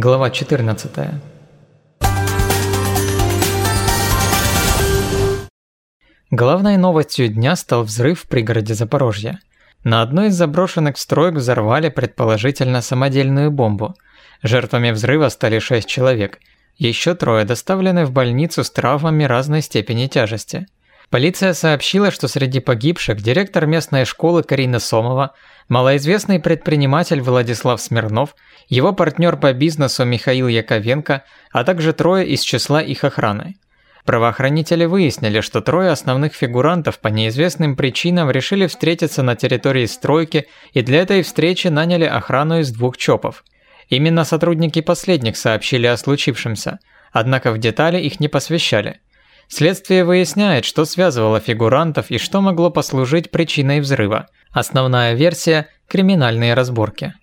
Глава 14. Главной новостью дня стал взрыв в пригороде Запорожья. На одной из заброшенных строек взорвали предположительно самодельную бомбу. Жертвами взрыва стали шесть человек. Еще трое доставлены в больницу с травмами разной степени тяжести. Полиция сообщила, что среди погибших директор местной школы Карина Сомова, малоизвестный предприниматель Владислав Смирнов, его партнер по бизнесу Михаил Яковенко, а также трое из числа их охраны. Правоохранители выяснили, что трое основных фигурантов по неизвестным причинам решили встретиться на территории стройки и для этой встречи наняли охрану из двух ЧОПов. Именно сотрудники последних сообщили о случившемся, однако в детали их не посвящали – Следствие выясняет, что связывало фигурантов и что могло послужить причиной взрыва. Основная версия – криминальные разборки.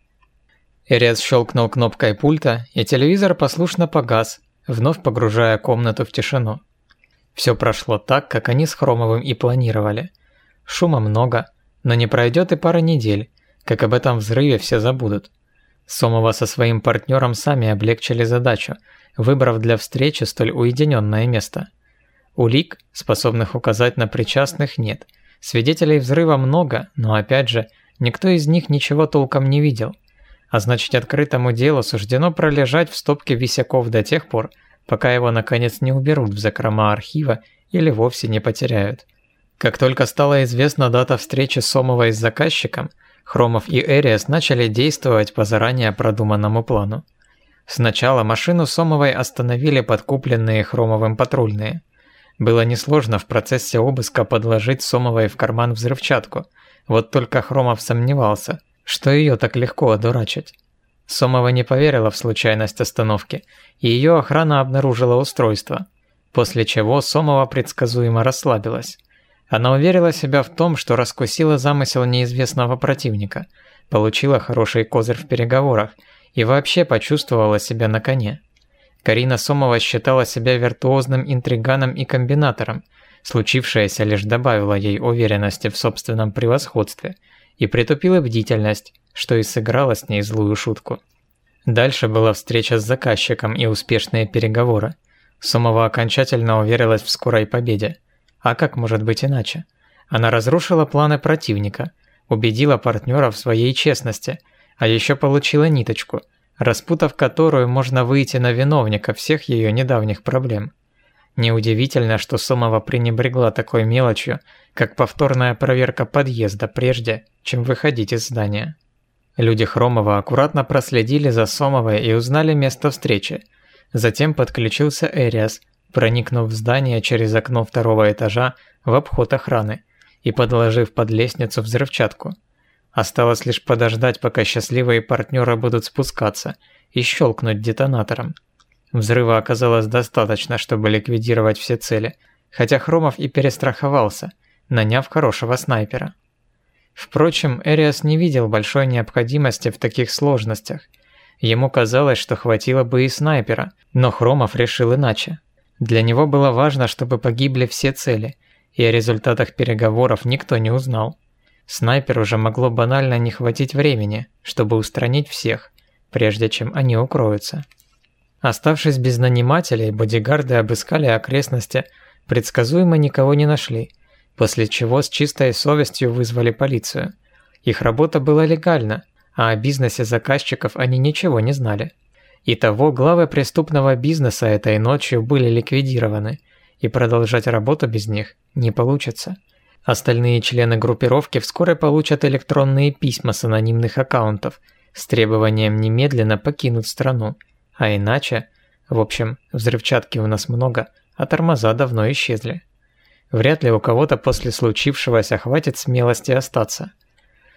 Эрец щелкнул кнопкой пульта, и телевизор послушно погас, вновь погружая комнату в тишину. Все прошло так, как они с Хромовым и планировали. Шума много, но не пройдет и пара недель, как об этом взрыве все забудут. Сомова со своим партнером сами облегчили задачу, выбрав для встречи столь уединенное место – Улик, способных указать на причастных, нет. Свидетелей взрыва много, но опять же, никто из них ничего толком не видел. А значит, открытому делу суждено пролежать в стопке висяков до тех пор, пока его наконец не уберут в закрома архива или вовсе не потеряют. Как только стала известна дата встречи Сомова с заказчиком, Хромов и Эриас начали действовать по заранее продуманному плану. Сначала машину Сомовой остановили подкупленные Хромовым патрульные – было несложно в процессе обыска подложить Сомовой в карман взрывчатку. Вот только Хромов сомневался, что ее так легко одурачить. Сомова не поверила в случайность остановки, и ее охрана обнаружила устройство. После чего Сомова предсказуемо расслабилась. Она уверила себя в том, что раскусила замысел неизвестного противника, получила хороший козырь в переговорах и вообще почувствовала себя на коне. Карина Сомова считала себя виртуозным интриганом и комбинатором. Случившееся лишь добавило ей уверенности в собственном превосходстве и притупило бдительность, что и сыграло с ней злую шутку. Дальше была встреча с заказчиком и успешные переговоры. Сомова окончательно уверилась в скорой победе. А как может быть иначе? Она разрушила планы противника, убедила партнера в своей честности, а еще получила ниточку – распутав которую можно выйти на виновника всех ее недавних проблем. Неудивительно, что Сомова пренебрегла такой мелочью, как повторная проверка подъезда прежде, чем выходить из здания. Люди Хромова аккуратно проследили за Сомовой и узнали место встречи. Затем подключился Эриас, проникнув в здание через окно второго этажа в обход охраны и подложив под лестницу взрывчатку – Осталось лишь подождать, пока счастливые партнеры будут спускаться, и щелкнуть детонатором. Взрыва оказалось достаточно, чтобы ликвидировать все цели, хотя Хромов и перестраховался, наняв хорошего снайпера. Впрочем, Эриас не видел большой необходимости в таких сложностях. Ему казалось, что хватило бы и снайпера, но Хромов решил иначе. Для него было важно, чтобы погибли все цели, и о результатах переговоров никто не узнал. Снайперу же могло банально не хватить времени, чтобы устранить всех, прежде чем они укроются. Оставшись без нанимателей, бодигарды обыскали окрестности, предсказуемо никого не нашли, после чего с чистой совестью вызвали полицию. Их работа была легальна, а о бизнесе заказчиков они ничего не знали. Итого главы преступного бизнеса этой ночью были ликвидированы, и продолжать работу без них не получится. Остальные члены группировки вскоре получат электронные письма с анонимных аккаунтов с требованием немедленно покинуть страну. А иначе, в общем, взрывчатки у нас много, а тормоза давно исчезли. Вряд ли у кого-то после случившегося хватит смелости остаться.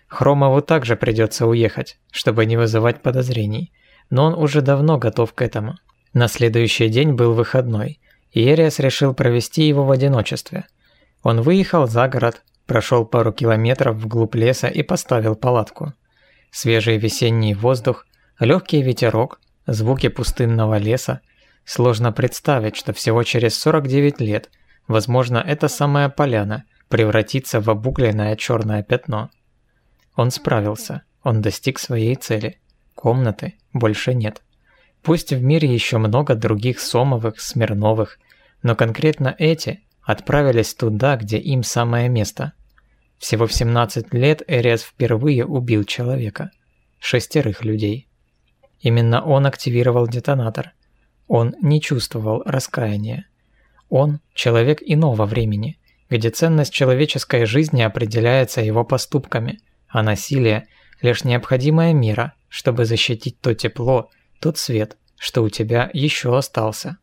Хромову также придется уехать, чтобы не вызывать подозрений, но он уже давно готов к этому. На следующий день был выходной, и Эриас решил провести его в одиночестве – он выехал за город, прошел пару километров вглубь леса и поставил палатку. Свежий весенний воздух, легкий ветерок, звуки пустынного леса. Сложно представить, что всего через 49 лет, возможно, эта самая поляна превратится в обугленное черное пятно. Он справился, он достиг своей цели. Комнаты больше нет. Пусть в мире еще много других Сомовых, Смирновых, но конкретно эти отправились туда, где им самое место. Всего в 17 лет Эриас впервые убил человека. Шестерых людей. Именно он активировал детонатор. Он не чувствовал раскаяния. Он – человек иного времени, где ценность человеческой жизни определяется его поступками, а насилие – лишь необходимая мера, чтобы защитить то тепло, тот свет, что у тебя еще остался.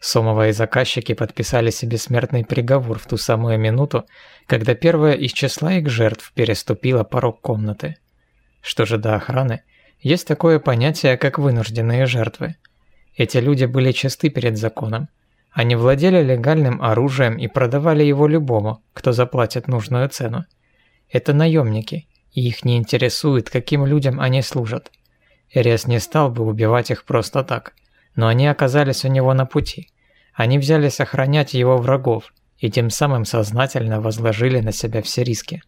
Сомова и заказчики подписали себе смертный приговор в ту самую минуту, когда первая из числа их жертв переступила порог комнаты. Что же до охраны, есть такое понятие, как вынужденные жертвы. Эти люди были чисты перед законом. Они владели легальным оружием и продавали его любому, кто заплатит нужную цену. Это наемники, и их не интересует, каким людям они служат. Эриас не стал бы убивать их просто так, но они оказались у него на пути. Они взялись охранять его врагов и тем самым сознательно возложили на себя все риски.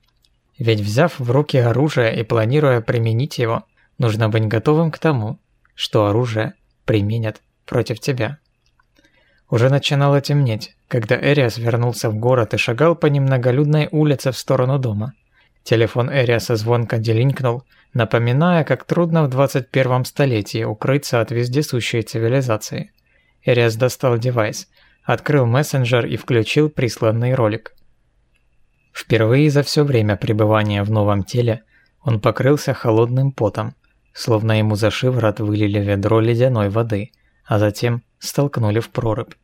Ведь взяв в руки оружие и планируя применить его, нужно быть готовым к тому, что оружие применят против тебя. Уже начинало темнеть, когда Эриас вернулся в город и шагал по немноголюдной улице в сторону дома. Телефон Эриаса звонко делинкнул, напоминая, как трудно в 21 столетии укрыться от вездесущей цивилизации. Эриас достал девайс, открыл мессенджер и включил присланный ролик. Впервые за все время пребывания в новом теле он покрылся холодным потом, словно ему за шиворот вылили ведро ледяной воды, а затем столкнули в прорубь.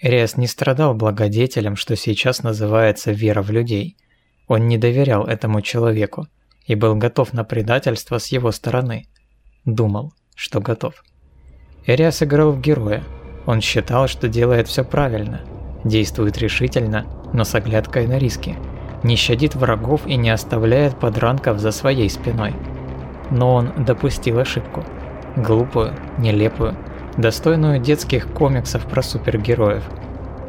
Эриас не страдал благодетелем, что сейчас называется вера в людей – он не доверял этому человеку и был готов на предательство с его стороны. Думал, что готов. Эриас играл в героя. Он считал, что делает все правильно, действует решительно, но с оглядкой на риски, не щадит врагов и не оставляет подранков за своей спиной. Но он допустил ошибку. Глупую, нелепую, достойную детских комиксов про супергероев.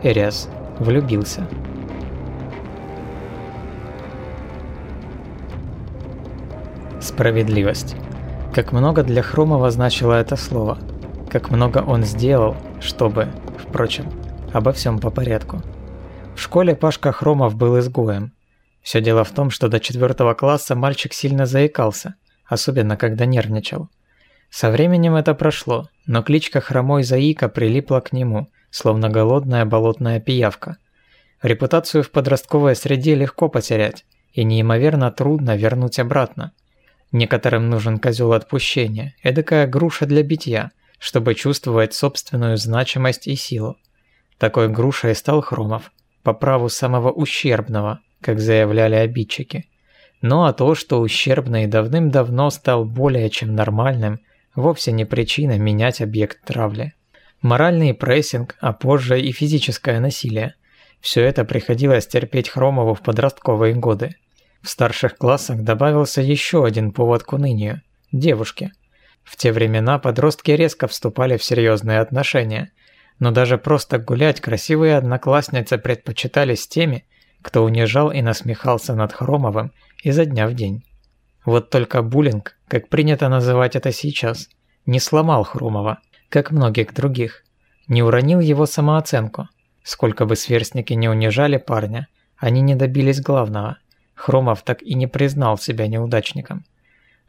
Эриас влюбился. Справедливость. Как много для Хромова значило это слово. Как много он сделал, чтобы, впрочем, обо всем по порядку. В школе Пашка Хромов был изгоем. Все дело в том, что до четвертого класса мальчик сильно заикался, особенно когда нервничал. Со временем это прошло, но кличка Хромой Заика прилипла к нему, словно голодная болотная пиявка. Репутацию в подростковой среде легко потерять, и неимоверно трудно вернуть обратно. Некоторым нужен козел отпущения, эдакая груша для битья, чтобы чувствовать собственную значимость и силу. Такой грушей стал Хромов, по праву самого ущербного, как заявляли обидчики. Ну а то, что ущербный давным-давно стал более чем нормальным, вовсе не причина менять объект травли. Моральный прессинг, а позже и физическое насилие – все это приходилось терпеть Хромову в подростковые годы. В старших классах добавился еще один повод к унынию – девушки. В те времена подростки резко вступали в серьезные отношения, но даже просто гулять красивые одноклассницы предпочитали с теми, кто унижал и насмехался над Хромовым изо дня в день. Вот только буллинг, как принято называть это сейчас, не сломал Хромова, как многих других, не уронил его самооценку. Сколько бы сверстники не унижали парня, они не добились главного – Хромов так и не признал себя неудачником.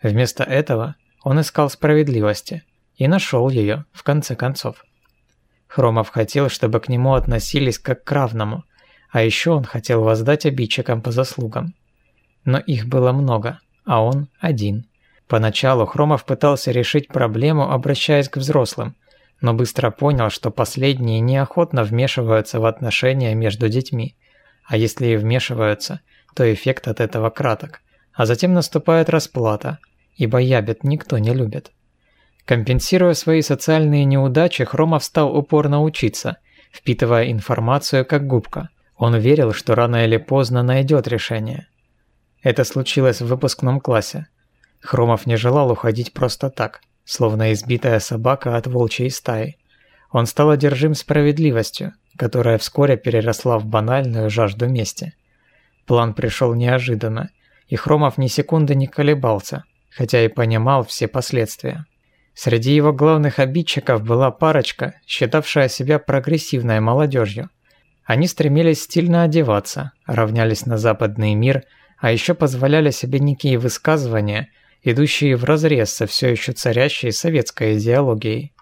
Вместо этого он искал справедливости и нашел ее в конце концов. Хромов хотел, чтобы к нему относились как к равному, а еще он хотел воздать обидчикам по заслугам. Но их было много, а он один. Поначалу Хромов пытался решить проблему, обращаясь к взрослым, но быстро понял, что последние неохотно вмешиваются в отношения между детьми, а если и вмешиваются, то эффект от этого краток, а затем наступает расплата, ибо ябед никто не любит. Компенсируя свои социальные неудачи, Хромов стал упорно учиться, впитывая информацию как губка. Он верил, что рано или поздно найдет решение. Это случилось в выпускном классе. Хромов не желал уходить просто так, словно избитая собака от волчьей стаи. Он стал одержим справедливостью, которая вскоре переросла в банальную жажду мести. План пришел неожиданно, и Хромов ни секунды не колебался, хотя и понимал все последствия. Среди его главных обидчиков была парочка, считавшая себя прогрессивной молодежью. Они стремились стильно одеваться, равнялись на западный мир, а еще позволяли себе некие высказывания, идущие вразрез со все еще царящей советской идеологией.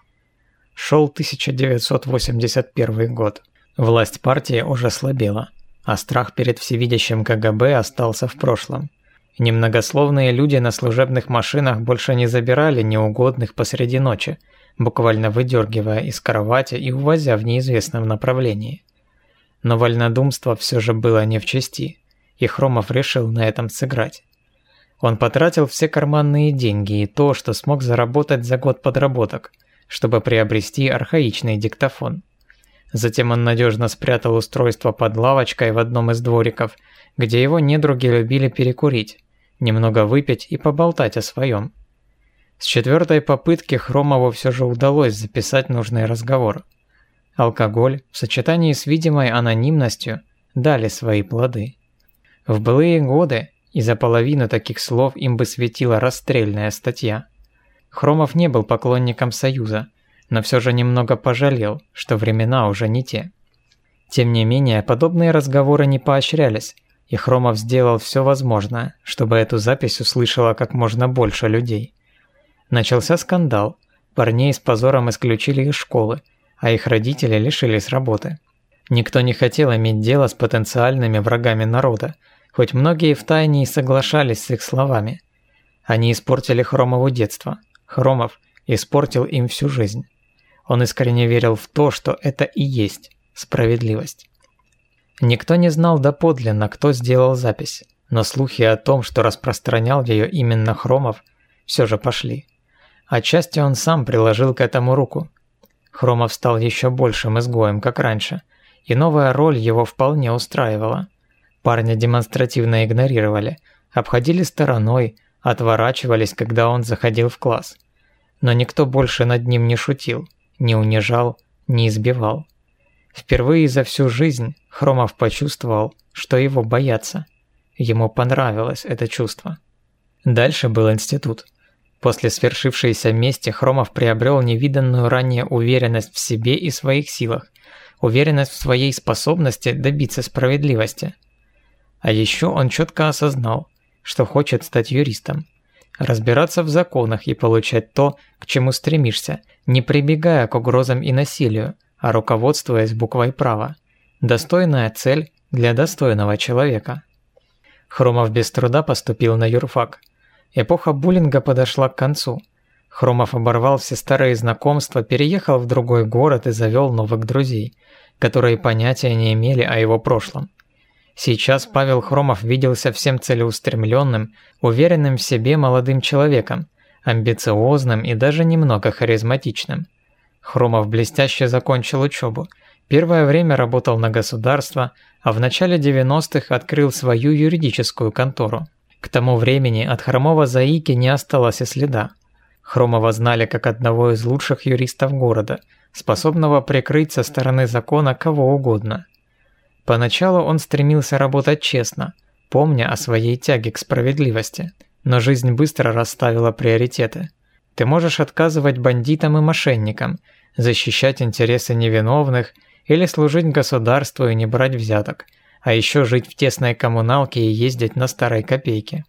Шел 1981 год. Власть партии уже слабела, а страх перед всевидящим КГБ остался в прошлом. Немногословные люди на служебных машинах больше не забирали неугодных посреди ночи, буквально выдергивая из кровати и увозя в неизвестном направлении. Но вольнодумство все же было не в чести, и Хромов решил на этом сыграть. Он потратил все карманные деньги и то, что смог заработать за год подработок, чтобы приобрести архаичный диктофон. Затем он надежно спрятал устройство под лавочкой в одном из двориков, где его недруги любили перекурить, немного выпить и поболтать о своем. С четвертой попытки Хромову все же удалось записать нужный разговор. Алкоголь в сочетании с видимой анонимностью дали свои плоды. В былые годы и за половину таких слов им бы светила расстрельная статья. Хромов не был поклонником Союза, но все же немного пожалел, что времена уже не те. Тем не менее, подобные разговоры не поощрялись, и Хромов сделал все возможное, чтобы эту запись услышало как можно больше людей. Начался скандал, парней с позором исключили из школы, а их родители лишились работы. Никто не хотел иметь дело с потенциальными врагами народа, хоть многие втайне и соглашались с их словами. Они испортили Хромову детство. Хромов испортил им всю жизнь. Он искренне верил в то, что это и есть справедливость. Никто не знал доподлинно, кто сделал запись, но слухи о том, что распространял ее именно Хромов, все же пошли. Отчасти он сам приложил к этому руку. Хромов стал еще большим изгоем, как раньше, и новая роль его вполне устраивала. Парня демонстративно игнорировали, обходили стороной, отворачивались, когда он заходил в класс. Но никто больше над ним не шутил, не унижал, не избивал. Впервые за всю жизнь Хромов почувствовал, что его боятся. Ему понравилось это чувство. Дальше был институт. После свершившейся мести Хромов приобрел невиданную ранее уверенность в себе и своих силах, уверенность в своей способности добиться справедливости. А еще он четко осознал, что хочет стать юристом, разбираться в законах и получать то, к чему стремишься, не прибегая к угрозам и насилию, а руководствуясь буквой права. Достойная цель для достойного человека. Хромов без труда поступил на юрфак. Эпоха буллинга подошла к концу. Хромов оборвал все старые знакомства, переехал в другой город и завел новых друзей, которые понятия не имели о его прошлом. Сейчас Павел Хромов виделся всем целеустремленным, уверенным в себе молодым человеком, амбициозным и даже немного харизматичным – Хромов блестяще закончил учебу. Первое время работал на государство, а в начале 90-х открыл свою юридическую контору. К тому времени от Хромова заики не осталось и следа. Хромова знали как одного из лучших юристов города, способного прикрыть со стороны закона кого угодно. Поначалу он стремился работать честно, помня о своей тяге к справедливости, но жизнь быстро расставила приоритеты. Ты можешь отказывать бандитам и мошенникам – защищать интересы невиновных или служить государству и не брать взяток, а еще жить в тесной коммуналке и ездить на старой копейке.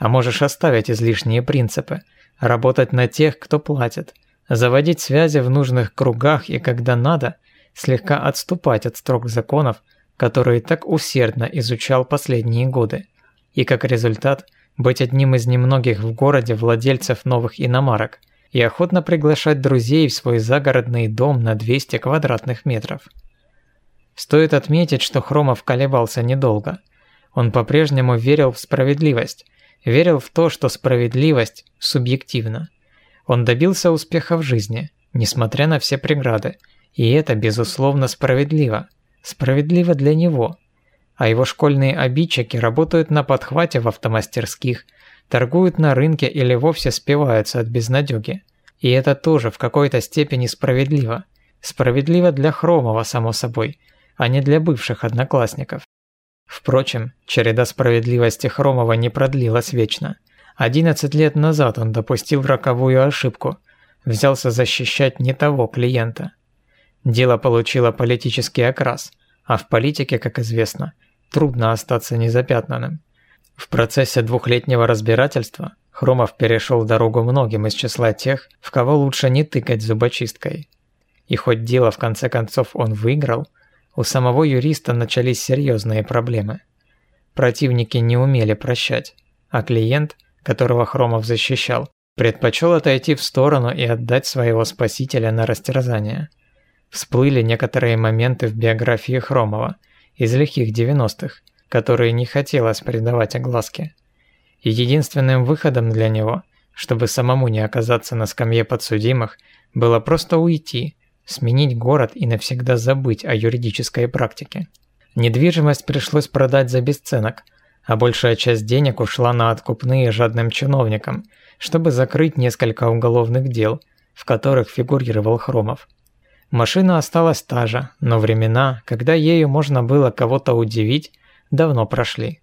А можешь оставить излишние принципы, работать на тех, кто платит, заводить связи в нужных кругах и, когда надо, слегка отступать от строг законов, которые так усердно изучал последние годы, и как результат быть одним из немногих в городе владельцев новых иномарок, и охотно приглашать друзей в свой загородный дом на 200 квадратных метров. Стоит отметить, что Хромов колебался недолго. Он по-прежнему верил в справедливость, верил в то, что справедливость субъективна. Он добился успеха в жизни, несмотря на все преграды, и это, безусловно, справедливо. Справедливо для него. А его школьные обидчики работают на подхвате в автомастерских – торгуют на рынке или вовсе спиваются от безнадёги. И это тоже в какой-то степени справедливо. Справедливо для Хромова, само собой, а не для бывших одноклассников. Впрочем, череда справедливости Хромова не продлилась вечно. 11 лет назад он допустил роковую ошибку. взялся защищать не того клиента. Дело получило политический окрас, а в политике, как известно, трудно остаться незапятнанным. В процессе двухлетнего разбирательства Хромов перешел дорогу многим из числа тех, в кого лучше не тыкать зубочисткой. И хоть дело в конце концов он выиграл, у самого юриста начались серьезные проблемы. Противники не умели прощать, а клиент, которого Хромов защищал, предпочел отойти в сторону и отдать своего спасителя на растерзание. Всплыли некоторые моменты в биографии Хромова из лихих 90-х, которые не хотелось придавать огласке. И единственным выходом для него, чтобы самому не оказаться на скамье подсудимых, было просто уйти, сменить город и навсегда забыть о юридической практике. Недвижимость пришлось продать за бесценок, а большая часть денег ушла на откупные жадным чиновникам, чтобы закрыть несколько уголовных дел, в которых фигурировал Хромов. Машина осталась та же, но времена, когда ею можно было кого-то удивить, давно прошли.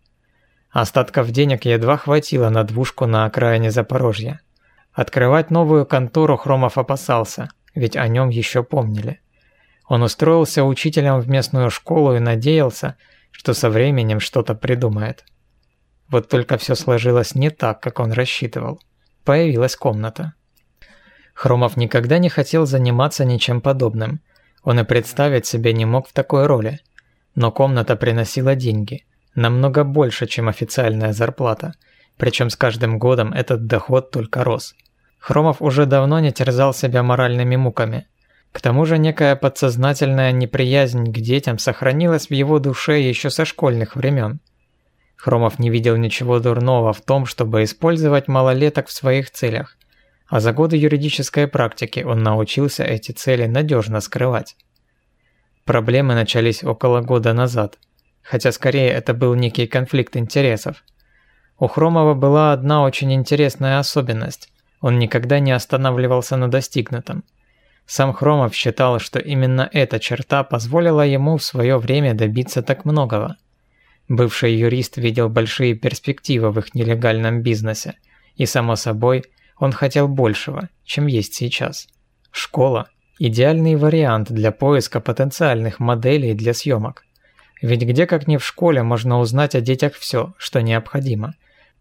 Остатков денег едва хватило на двушку на окраине Запорожья. Открывать новую контору Хромов опасался, ведь о нем еще помнили. Он устроился учителем в местную школу и надеялся, что со временем что-то придумает. Вот только все сложилось не так, как он рассчитывал. Появилась комната. Хромов никогда не хотел заниматься ничем подобным. Он и представить себе не мог в такой роли. Но комната приносила деньги, намного больше, чем официальная зарплата. Причем с каждым годом этот доход только рос. Хромов уже давно не терзал себя моральными муками. К тому же некая подсознательная неприязнь к детям сохранилась в его душе еще со школьных времен. Хромов не видел ничего дурного в том, чтобы использовать малолеток в своих целях, а за годы юридической практики он научился эти цели надежно скрывать. Проблемы начались около года назад, хотя скорее это был некий конфликт интересов. У Хромова была одна очень интересная особенность – он никогда не останавливался на достигнутом. Сам Хромов считал, что именно эта черта позволила ему в свое время добиться так многого. Бывший юрист видел большие перспективы в их нелегальном бизнесе, и, само собой, он хотел большего, чем есть сейчас. Школа – идеальный вариант для поиска потенциальных моделей для съемок. Ведь где как не в школе можно узнать о детях все, что необходимо.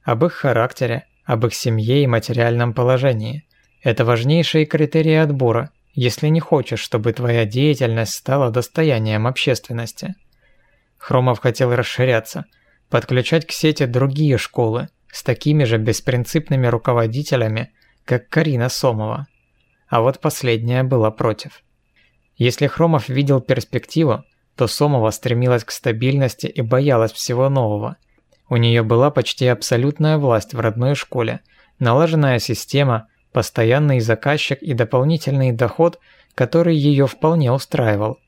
Об их характере, об их семье и материальном положении. Это важнейшие критерии отбора, если не хочешь, чтобы твоя деятельность стала достоянием общественности. Хромов хотел расширяться, подключать к сети другие школы с такими же беспринципными руководителями, как Карина Сомова. А вот последняя была против. Если Хромов видел перспективу, то Сомова стремилась к стабильности и боялась всего нового – у нее была почти абсолютная власть в родной школе, налаженная система, постоянный заказчик и дополнительный доход, который ее вполне устраивал.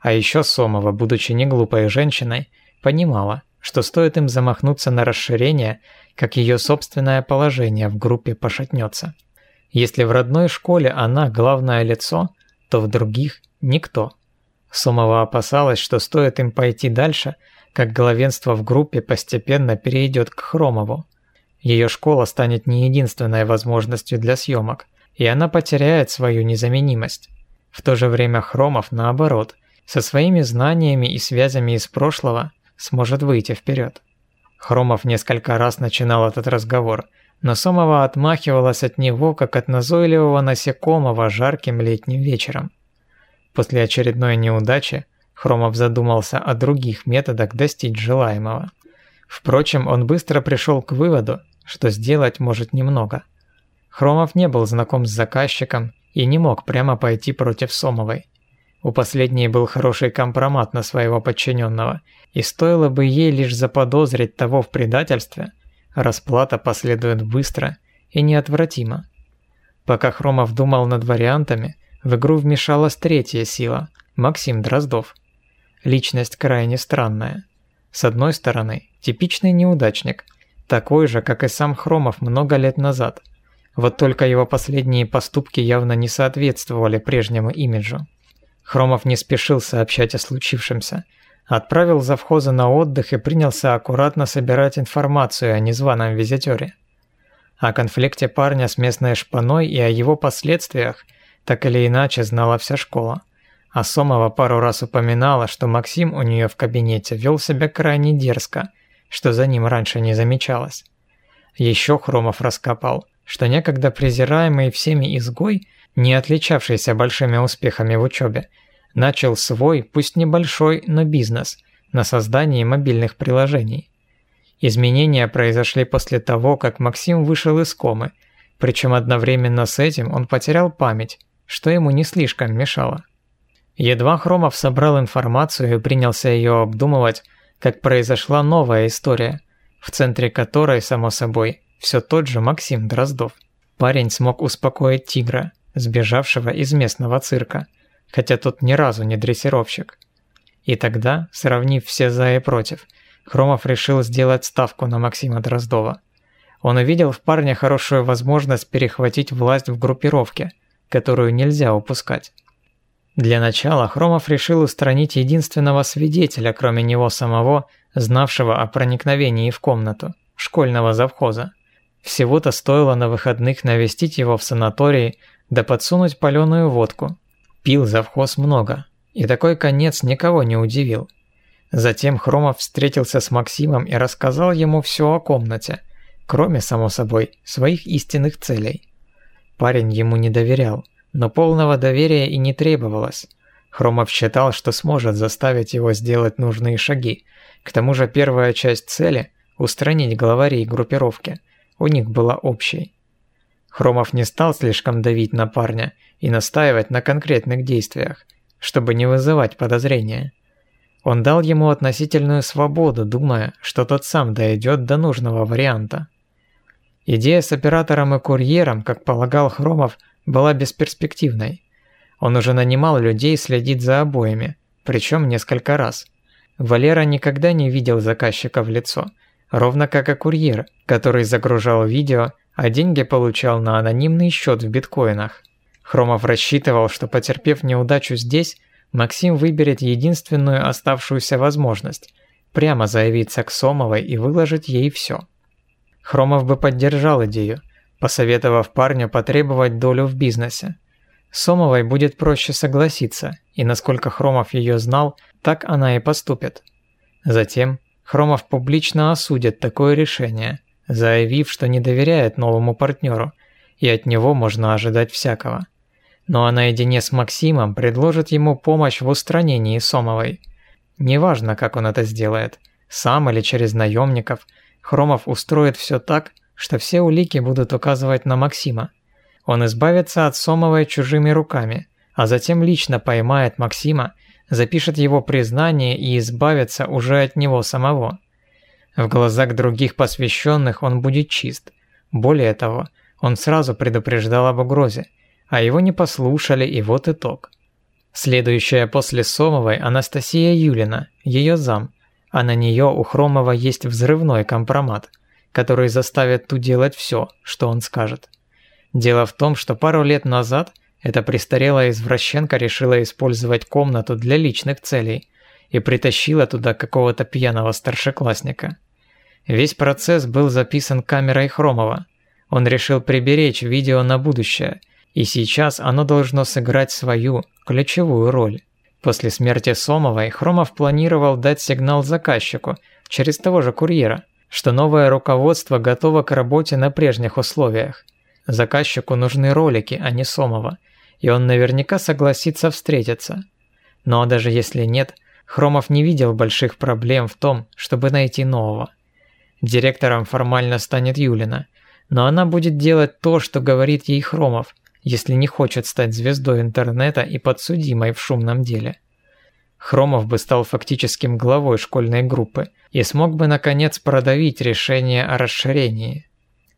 А еще Сомова, будучи не глупой женщиной, понимала, что стоит им замахнуться на расширение, как ее собственное положение в группе пошатнется. Если в родной школе она главное лицо, то в других – никто. Сомова опасалась, что стоит им пойти дальше – как главенство в группе постепенно перейдет к Хромову. Ее школа станет не единственной возможностью для съемок, и она потеряет свою незаменимость. В то же время Хромов, наоборот, со своими знаниями и связями из прошлого сможет выйти вперед. Хромов несколько раз начинал этот разговор, но Сомова отмахивалась от него, как от назойливого насекомого жарким летним вечером. После очередной неудачи Хромов задумался о других методах достичь желаемого. Впрочем, он быстро пришел к выводу, что сделать может немного. Хромов не был знаком с заказчиком и не мог прямо пойти против Сомовой. У последней был хороший компромат на своего подчиненного, и стоило бы ей лишь заподозрить того в предательстве, расплата последует быстро и неотвратимо. Пока Хромов думал над вариантами, в игру вмешалась третья сила – Максим Дроздов – Личность крайне странная. С одной стороны, типичный неудачник, такой же, как и сам Хромов много лет назад. Вот только его последние поступки явно не соответствовали прежнему имиджу. Хромов не спешил сообщать о случившемся. Отправил завхоза на отдых и принялся аккуратно собирать информацию о незваном визитере. О конфликте парня с местной шпаной и о его последствиях так или иначе знала вся школа. А Сомова пару раз упоминала, что Максим у нее в кабинете вел себя крайне дерзко, что за ним раньше не замечалось. Еще Хромов раскопал, что некогда презираемый всеми изгой, не отличавшийся большими успехами в учебе, начал свой, пусть небольшой, но бизнес на создании мобильных приложений. Изменения произошли после того, как Максим вышел из комы, причем одновременно с этим он потерял память, что ему не слишком мешало. Едва Хромов собрал информацию и принялся ее обдумывать, как произошла новая история, в центре которой, само собой, все тот же Максим Дроздов. Парень смог успокоить тигра, сбежавшего из местного цирка, хотя тот ни разу не дрессировщик. И тогда, сравнив все за и против, Хромов решил сделать ставку на Максима Дроздова. Он увидел в парне хорошую возможность перехватить власть в группировке, которую нельзя упускать. Для начала Хромов решил устранить единственного свидетеля, кроме него самого, знавшего о проникновении в комнату, школьного завхоза. Всего-то стоило на выходных навестить его в санатории да подсунуть паленую водку. Пил завхоз много, и такой конец никого не удивил. Затем Хромов встретился с Максимом и рассказал ему все о комнате, кроме, само собой, своих истинных целей. Парень ему не доверял но полного доверия и не требовалось. Хромов считал, что сможет заставить его сделать нужные шаги. К тому же первая часть цели – устранить главарей группировки – у них была общей. Хромов не стал слишком давить на парня и настаивать на конкретных действиях, чтобы не вызывать подозрения. Он дал ему относительную свободу, думая, что тот сам дойдет до нужного варианта. Идея с оператором и курьером, как полагал Хромов, была бесперспективной. Он уже нанимал людей следить за обоими, причем несколько раз. Валера никогда не видел заказчика в лицо, ровно как и курьер, который загружал видео, а деньги получал на анонимный счет в биткоинах. Хромов рассчитывал, что потерпев неудачу здесь, Максим выберет единственную оставшуюся возможность – прямо заявиться к Сомовой и выложить ей все. Хромов бы поддержал идею, посоветовав парню потребовать долю в бизнесе. Сомовой будет проще согласиться, и насколько Хромов ее знал, так она и поступит. Затем Хромов публично осудит такое решение, заявив, что не доверяет новому партнеру, и от него можно ожидать всякого. Но а наедине с Максимом предложит ему помощь в устранении Сомовой. Неважно, как он это сделает, сам или через наемников, Хромов устроит все так, что все улики будут указывать на Максима. Он избавится от Сомовой чужими руками, а затем лично поймает Максима, запишет его признание и избавится уже от него самого. В глазах других посвященных он будет чист. Более того, он сразу предупреждал об угрозе, а его не послушали, и вот итог. Следующая после Сомовой Анастасия Юлина, ее зам, а на нее у Хромова есть взрывной компромат – который заставит ту делать все, что он скажет. Дело в том, что пару лет назад эта престарелая извращенка решила использовать комнату для личных целей и притащила туда какого-то пьяного старшеклассника. Весь процесс был записан камерой Хромова. Он решил приберечь видео на будущее, и сейчас оно должно сыграть свою, ключевую роль. После смерти Сомовой Хромов планировал дать сигнал заказчику через того же курьера – что новое руководство готово к работе на прежних условиях. Заказчику нужны ролики, а не Сомова, и он наверняка согласится встретиться. Но даже если нет, Хромов не видел больших проблем в том, чтобы найти нового. Директором формально станет Юлина, но она будет делать то, что говорит ей Хромов, если не хочет стать звездой интернета и подсудимой в шумном деле. Хромов бы стал фактическим главой школьной группы и смог бы наконец продавить решение о расширении.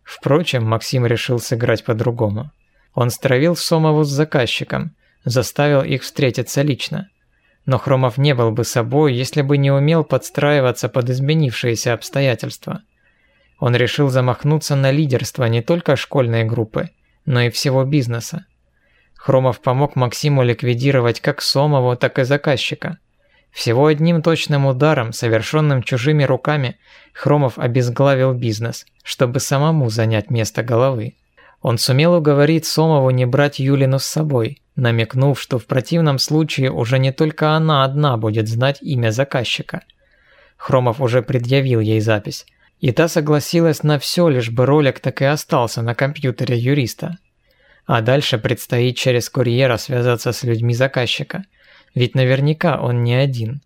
Впрочем, Максим решил сыграть по-другому. Он стравил Сомову с заказчиком, заставил их встретиться лично. Но Хромов не был бы собой, если бы не умел подстраиваться под изменившиеся обстоятельства. Он решил замахнуться на лидерство не только школьной группы, но и всего бизнеса. Хромов помог Максиму ликвидировать как Сомову, так и заказчика. Всего одним точным ударом, совершенным чужими руками, Хромов обезглавил бизнес, чтобы самому занять место головы. Он сумел уговорить Сомову не брать Юлину с собой, намекнув, что в противном случае уже не только она одна будет знать имя заказчика. Хромов уже предъявил ей запись, и та согласилась на все, лишь бы ролик так и остался на компьютере юриста. А дальше предстоит через курьера связаться с людьми заказчика, ведь наверняка он не один.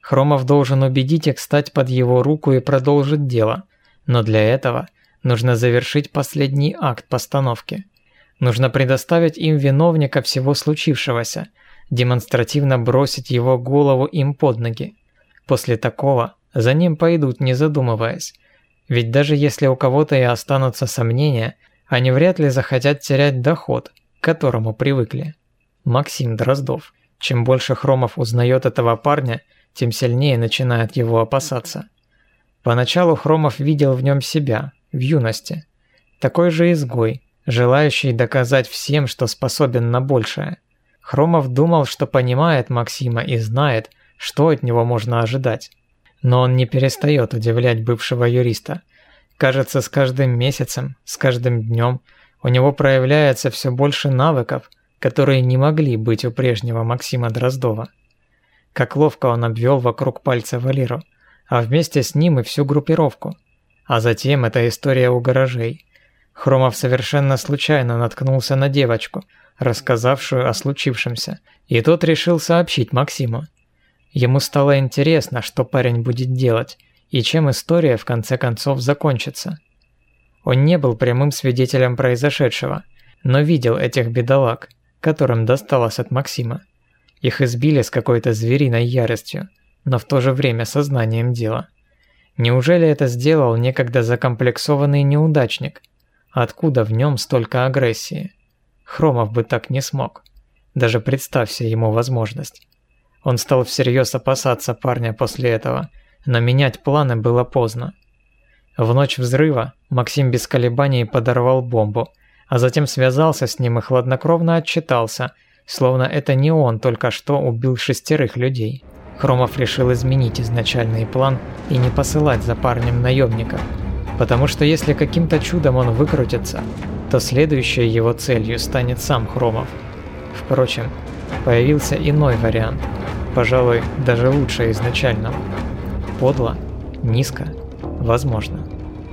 Хромов должен убедить их стать под его руку и продолжить дело, но для этого нужно завершить последний акт постановки. Нужно предоставить им виновника всего случившегося, демонстративно бросить его голову им под ноги. После такого за ним пойдут, не задумываясь. Ведь даже если у кого-то и останутся сомнения, они вряд ли захотят терять доход, к которому привыкли. Максим Дроздов. Чем больше Хромов узнает этого парня, тем сильнее начинает его опасаться. Поначалу Хромов видел в нем себя, в юности. Такой же изгой, желающий доказать всем, что способен на большее. Хромов думал, что понимает Максима и знает, что от него можно ожидать. Но он не перестает удивлять бывшего юриста. Кажется, с каждым месяцем, с каждым днем у него проявляется все больше навыков, которые не могли быть у прежнего Максима Дроздова. Как ловко он обвел вокруг пальца Валеру, а вместе с ним и всю группировку. А затем эта история у гаражей. Хромов совершенно случайно наткнулся на девочку, рассказавшую о случившемся, и тот решил сообщить Максиму. Ему стало интересно, что парень будет делать, и чем история в конце концов закончится. Он не был прямым свидетелем произошедшего, но видел этих бедолаг, которым досталось от Максима. Их избили с какой-то звериной яростью, но в то же время сознанием дела. Неужели это сделал некогда закомплексованный неудачник? Откуда в нем столько агрессии? Хромов бы так не смог. Даже представься ему возможность. Он стал всерьез опасаться парня после этого, но менять планы было поздно. В ночь взрыва Максим без колебаний подорвал бомбу, а затем связался с ним и хладнокровно отчитался – словно это не он только что убил шестерых людей. Хромов решил изменить изначальный план и не посылать за парнем наемников, потому что если каким-то чудом он выкрутится, то следующей его целью станет сам Хромов. Впрочем, появился иной вариант, пожалуй, даже лучше изначального. Подло, низко, возможно.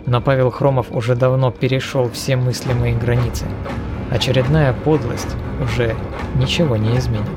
Но Павел Хромов уже давно перешел все мыслимые границы. Очередная подлость уже ничего не изменит.